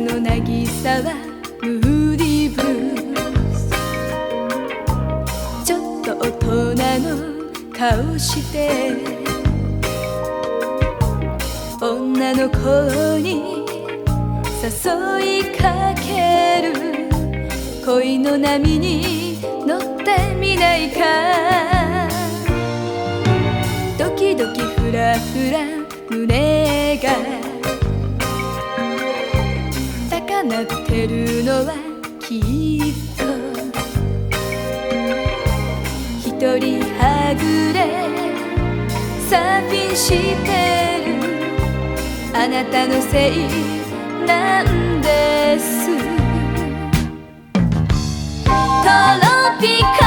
の渚はムーディーブルースちょっと大人の顔して女の子に誘いかける。恋の波に乗ってみないかドキドキフラフラ胸なってるのはきっと一人はぐれサーフィンしてるあなたのせいなんです。トロピカ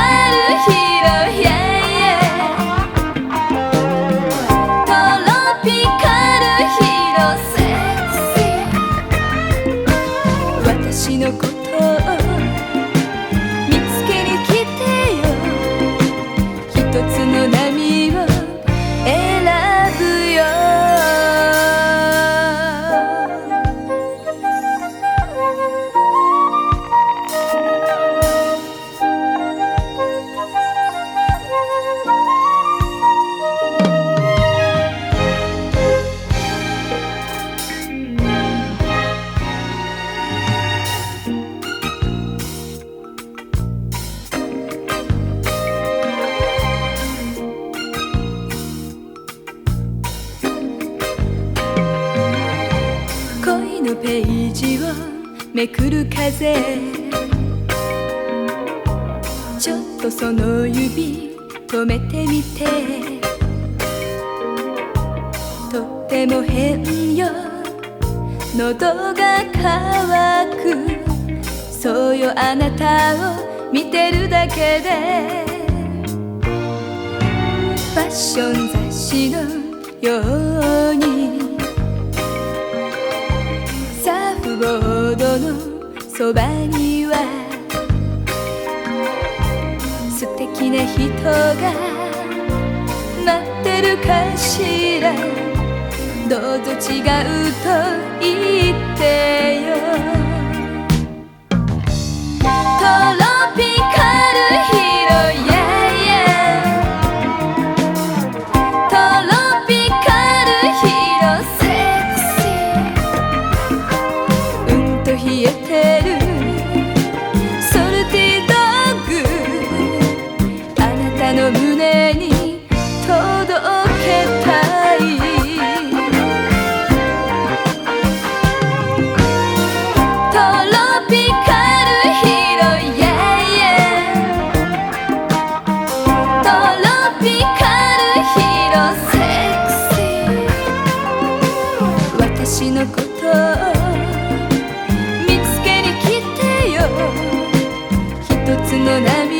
のページをめくる風。ちょっとその指止めてみて。とっても変よ。喉が渇く。そうよあなたを見てるだけで。ファッション雑誌のように。そばには素敵な人が待ってるかしら。どうぞ違うとの涙